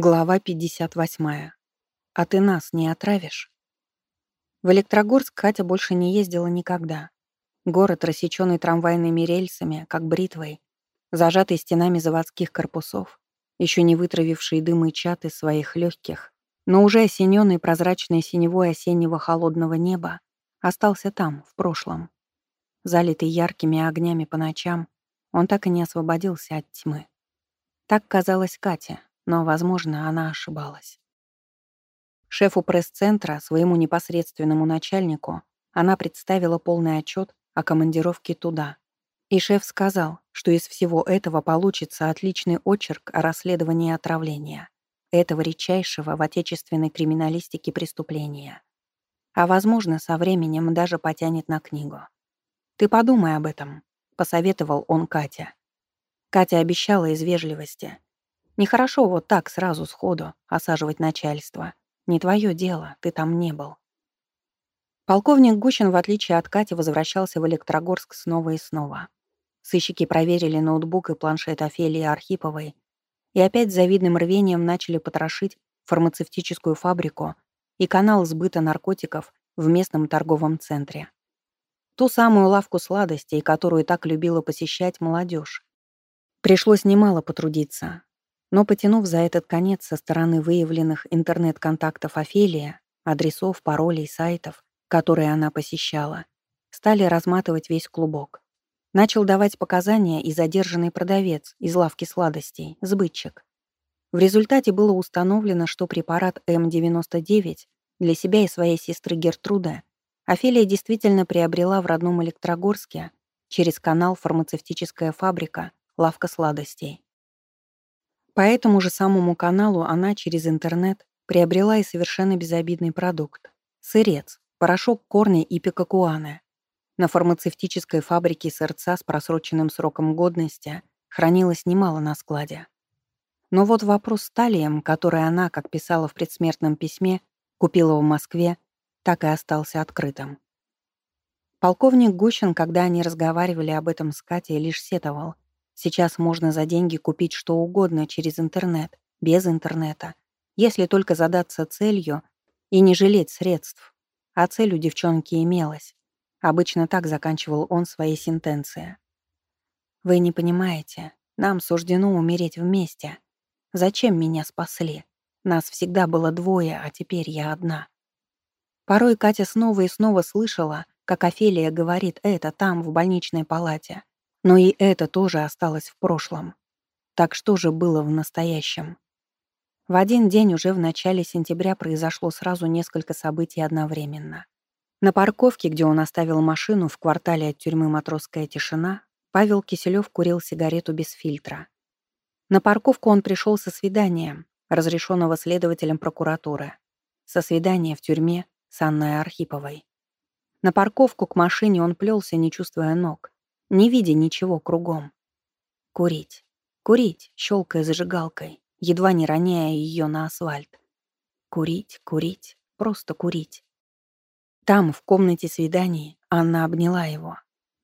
Глава 58. А ты нас не отравишь? В Электрогорск Катя больше не ездила никогда. Город, рассеченный трамвайными рельсами, как бритвой, зажатый стенами заводских корпусов, еще не вытравивший дым и чат из своих легких, но уже осененный прозрачной синевой осеннего холодного неба, остался там, в прошлом. Залитый яркими огнями по ночам, он так и не освободился от тьмы. Так казалось Кате, но, возможно, она ошибалась. Шефу пресс-центра, своему непосредственному начальнику, она представила полный отчет о командировке туда. И шеф сказал, что из всего этого получится отличный очерк о расследовании отравления, этого редчайшего в отечественной криминалистике преступления. А, возможно, со временем даже потянет на книгу. «Ты подумай об этом», — посоветовал он Катя. Катя обещала из вежливости, Нехорошо вот так сразу сходу осаживать начальство. Не твое дело, ты там не был. Полковник Гущин, в отличие от Кати, возвращался в Электрогорск снова и снова. Сыщики проверили ноутбук и планшет Офелии Архиповой и опять с завидным рвением начали потрошить фармацевтическую фабрику и канал сбыта наркотиков в местном торговом центре. Ту самую лавку сладостей, которую так любила посещать молодежь. Пришлось немало потрудиться, но потянув за этот конец со стороны выявленных интернет-контактов Офелия, адресов, паролей, сайтов, которые она посещала, стали разматывать весь клубок. Начал давать показания и задержанный продавец из лавки сладостей, сбытчик. В результате было установлено, что препарат М99 для себя и своей сестры Гертруды Офелия действительно приобрела в родном Электрогорске через канал «Фармацевтическая фабрика. Лавка сладостей». По этому же самому каналу она через интернет приобрела и совершенно безобидный продукт — сырец, порошок корня и пикакуаны. На фармацевтической фабрике сырца с просроченным сроком годности хранилось немало на складе. Но вот вопрос с талием, который она, как писала в предсмертном письме, купила в Москве, так и остался открытым. Полковник Гущин, когда они разговаривали об этом с Катей, лишь сетовал — Сейчас можно за деньги купить что угодно через интернет, без интернета, если только задаться целью и не жалеть средств. А цель у девчонки имелась. Обычно так заканчивал он свои сентенции. «Вы не понимаете, нам суждено умереть вместе. Зачем меня спасли? Нас всегда было двое, а теперь я одна». Порой Катя снова и снова слышала, как Офелия говорит это там, в больничной палате. Но и это тоже осталось в прошлом. Так что же было в настоящем? В один день уже в начале сентября произошло сразу несколько событий одновременно. На парковке, где он оставил машину в квартале от тюрьмы «Матросская тишина», Павел Киселёв курил сигарету без фильтра. На парковку он пришел со свидания, разрешенного следователем прокуратуры. Со свидания в тюрьме с Анной Архиповой. На парковку к машине он плелся, не чувствуя ног не видя ничего кругом. Курить. Курить, щелкая зажигалкой, едва не роняя ее на асфальт. Курить, курить, просто курить. Там, в комнате свиданий, Анна обняла его,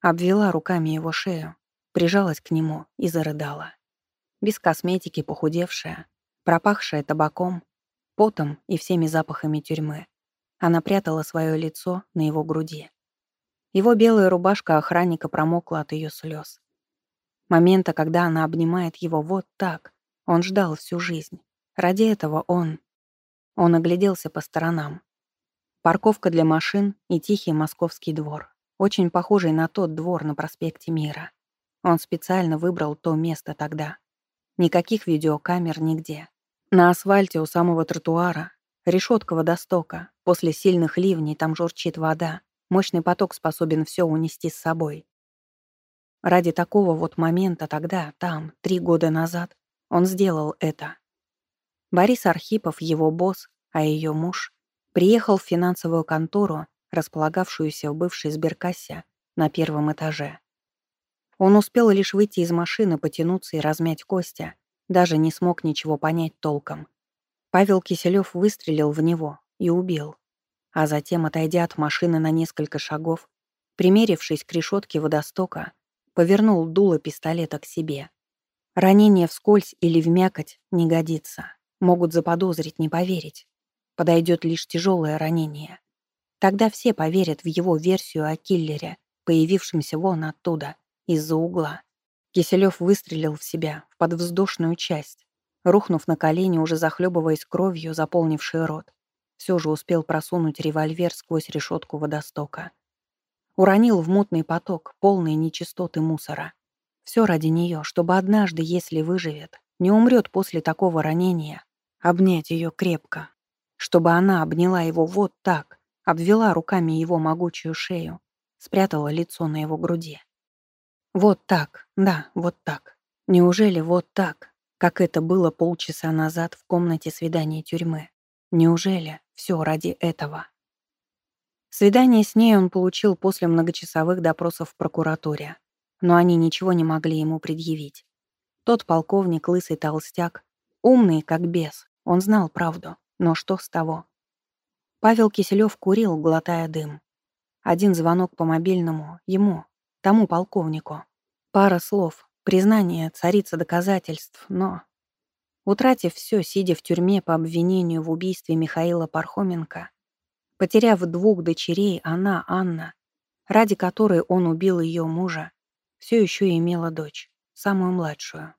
обвела руками его шею, прижалась к нему и зарыдала. Без косметики похудевшая, пропахшая табаком, потом и всеми запахами тюрьмы. Она прятала свое лицо на его груди. Его белая рубашка охранника промокла от ее слез. Момента, когда она обнимает его вот так, он ждал всю жизнь. Ради этого он... Он огляделся по сторонам. Парковка для машин и тихий московский двор. Очень похожий на тот двор на проспекте Мира. Он специально выбрал то место тогда. Никаких видеокамер нигде. На асфальте у самого тротуара решетка водостока. После сильных ливней там журчит вода. Мощный поток способен все унести с собой. Ради такого вот момента тогда, там, три года назад, он сделал это. Борис Архипов, его босс, а ее муж, приехал в финансовую контору, располагавшуюся в бывшей сберкассе на первом этаже. Он успел лишь выйти из машины, потянуться и размять кости, даже не смог ничего понять толком. Павел Киселев выстрелил в него и убил а затем, отойдя от машины на несколько шагов, примерившись к решетке водостока, повернул дуло пистолета к себе. Ранение вскользь или в мякоть не годится. Могут заподозрить, не поверить. Подойдет лишь тяжелое ранение. Тогда все поверят в его версию о киллере, появившемся вон оттуда, из-за угла. Киселев выстрелил в себя, в подвздошную часть, рухнув на колени, уже захлебываясь кровью, заполнивший рот. Все же успел просунуть револьвер сквозь решетку водостока. Уронил в мутный поток, полные нечистоты мусора. Все ради нее, чтобы однажды, если выживет, не умрет после такого ранения, обнять ее крепко. Чтобы она обняла его вот так, обвела руками его могучую шею, спрятала лицо на его груди. Вот так, да, вот так. Неужели вот так, как это было полчаса назад в комнате свидания тюрьмы? Неужели все ради этого? Свидание с ней он получил после многочасовых допросов в прокуратуре, но они ничего не могли ему предъявить. Тот полковник, лысый толстяк, умный как бес, он знал правду, но что с того? Павел Киселев курил, глотая дым. Один звонок по мобильному ему, тому полковнику. Пара слов, признание, царица доказательств, но... Утратив все, сидя в тюрьме по обвинению в убийстве Михаила Пархоменко, потеряв двух дочерей, она, Анна, ради которой он убил ее мужа, все еще имела дочь, самую младшую.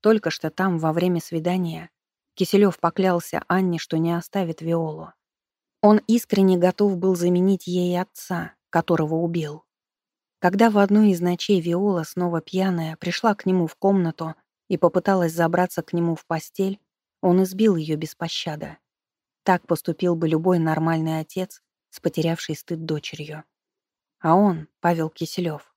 Только что там, во время свидания, Киселев поклялся Анне, что не оставит Виолу. Он искренне готов был заменить ей отца, которого убил. Когда в одну из ночей Виола, снова пьяная, пришла к нему в комнату и попыталась забраться к нему в постель, он избил ее без пощады. Так поступил бы любой нормальный отец с потерявшей стыд дочерью. А он, Павел Киселев,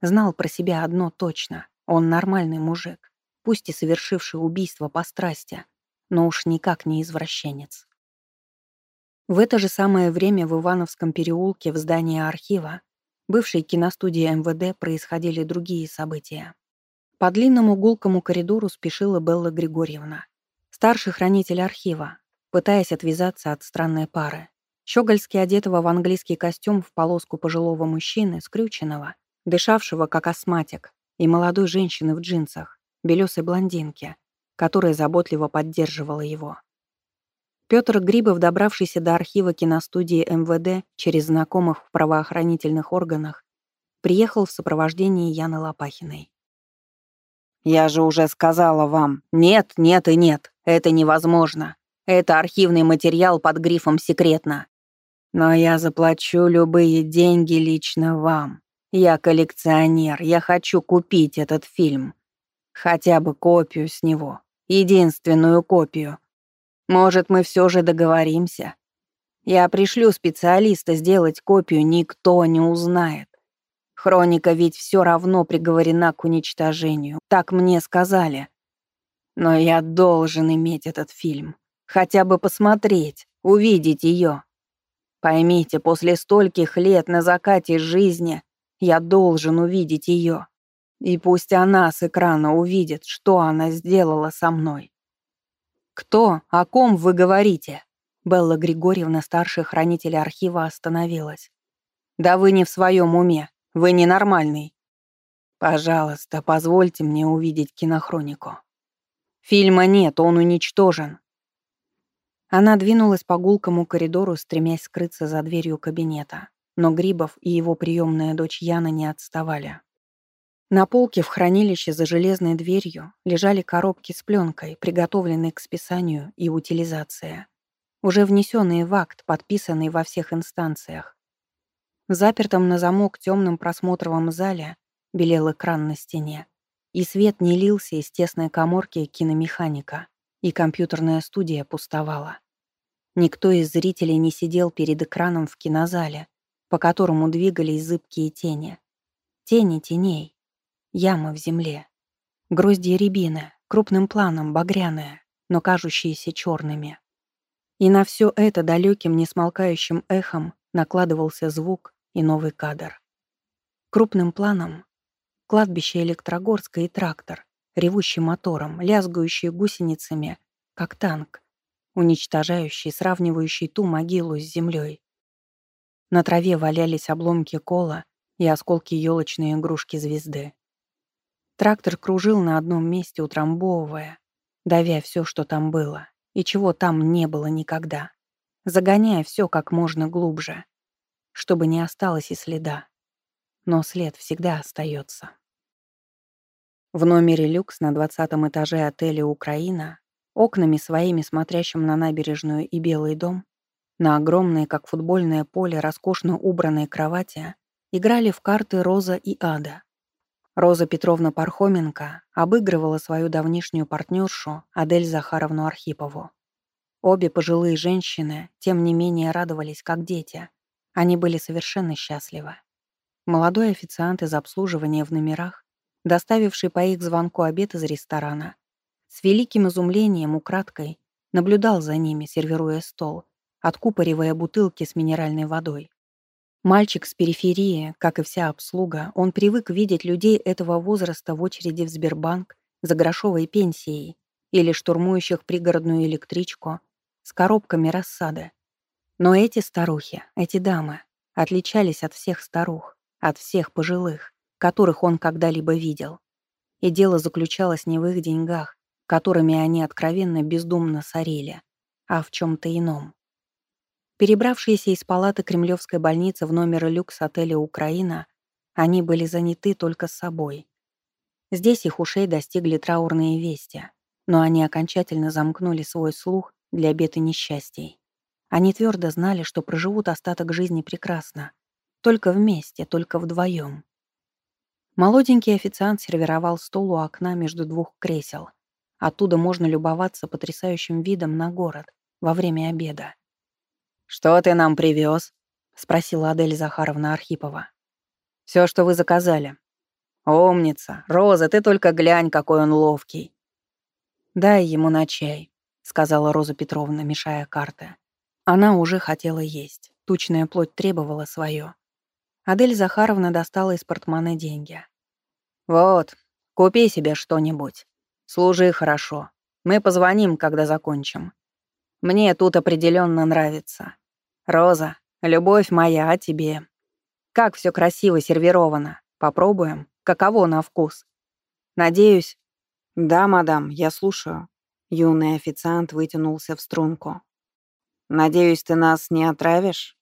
знал про себя одно точно. Он нормальный мужик, пусть и совершивший убийство по страсти, но уж никак не извращенец. В это же самое время в Ивановском переулке в здании архива, бывшей киностудии МВД, происходили другие события. По длинному гулкому коридору спешила Белла Григорьевна, старший хранитель архива, пытаясь отвязаться от странной пары. Щегольски одетого в английский костюм в полоску пожилого мужчины, скрюченного, дышавшего как астматик, и молодой женщины в джинсах, белесой блондинки, которая заботливо поддерживала его. Петр Грибов, добравшийся до архива киностудии МВД через знакомых в правоохранительных органах, приехал в сопровождении Яны Лопахиной. «Я же уже сказала вам, нет, нет и нет, это невозможно. Это архивный материал под грифом «секретно». Но я заплачу любые деньги лично вам. Я коллекционер, я хочу купить этот фильм. Хотя бы копию с него. Единственную копию, может, мы все же договоримся? Я пришлю специалиста сделать копию, никто не узнает. Хроника ведь все равно приговорена к уничтожению, так мне сказали. Но я должен иметь этот фильм. Хотя бы посмотреть, увидеть ее. Поймите, после стольких лет на закате жизни я должен увидеть ее. И пусть она с экрана увидит, что она сделала со мной. «Кто? О ком вы говорите?» Белла Григорьевна, старший хранитель архива, остановилась. «Да вы не в своем уме. Вы ненормальный. Пожалуйста, позвольте мне увидеть кинохронику. Фильма нет, он уничтожен». Она двинулась по гулкому коридору, стремясь скрыться за дверью кабинета. Но Грибов и его приемная дочь Яна не отставали. На полке в хранилище за железной дверью лежали коробки с пленкой, приготовленные к списанию и утилизации, уже внесенные в акт, подписанный во всех инстанциях. В запертом на замок темном просмотровом зале белел экран на стене, и свет не лился из тесной коморки киномеханика, и компьютерная студия пустовала. Никто из зрителей не сидел перед экраном в кинозале, по которому двигались зыбкие тени. Тени теней, Яма в земле. Гроздья рябины, крупным планом, багряная, но кажущиеся черными. И на все это далеким, несмолкающим эхом накладывался звук и новый кадр. Крупным планом — кладбище Электрогорска и трактор, ревущий мотором, лязгающий гусеницами, как танк, уничтожающий, сравнивающий ту могилу с землей. На траве валялись обломки кола и осколки елочной игрушки звезды. Трактор кружил на одном месте, утрамбовывая, давя все, что там было. и чего там не было никогда, загоняя все как можно глубже, чтобы не осталось и следа. Но след всегда остается. В номере люкс на двадцатом этаже отеля «Украина», окнами своими смотрящим на набережную и Белый дом, на огромные, как футбольное поле, роскошно убранные кровати играли в карты Роза и Ада. Роза Петровна Пархоменко обыгрывала свою давнишнюю партнершу Адель Захаровну Архипову. Обе пожилые женщины, тем не менее, радовались как дети. Они были совершенно счастливы. Молодой официант из обслуживания в номерах, доставивший по их звонку обед из ресторана, с великим изумлением украдкой наблюдал за ними, сервируя стол, откупоривая бутылки с минеральной водой. Мальчик с периферии, как и вся обслуга, он привык видеть людей этого возраста в очереди в Сбербанк за грошовой пенсией или штурмующих пригородную электричку с коробками рассады. Но эти старухи, эти дамы, отличались от всех старух, от всех пожилых, которых он когда-либо видел. И дело заключалось не в их деньгах, которыми они откровенно бездумно сорили, а в чем то ином. Перебравшиеся из палаты Кремлевской больницы в номер люкс отеля «Украина», они были заняты только собой. Здесь их ушей достигли траурные вести, но они окончательно замкнули свой слух для бед и несчастий. Они твердо знали, что проживут остаток жизни прекрасно. Только вместе, только вдвоем. Молоденький официант сервировал стол у окна между двух кресел. Оттуда можно любоваться потрясающим видом на город во время обеда. «Что ты нам привез? спросила Адель Захаровна Архипова. Все, что вы заказали». «Умница! Роза, ты только глянь, какой он ловкий!» «Дай ему на чай», — сказала Роза Петровна, мешая карты. Она уже хотела есть. Тучная плоть требовала свое. Адель Захаровна достала из портмоне деньги. «Вот, купи себе что-нибудь. Служи хорошо. Мы позвоним, когда закончим. Мне тут определенно нравится. «Роза, любовь моя, а тебе? Как все красиво сервировано. Попробуем. Каково на вкус? Надеюсь...» «Да, мадам, я слушаю». Юный официант вытянулся в струнку. «Надеюсь, ты нас не отравишь?»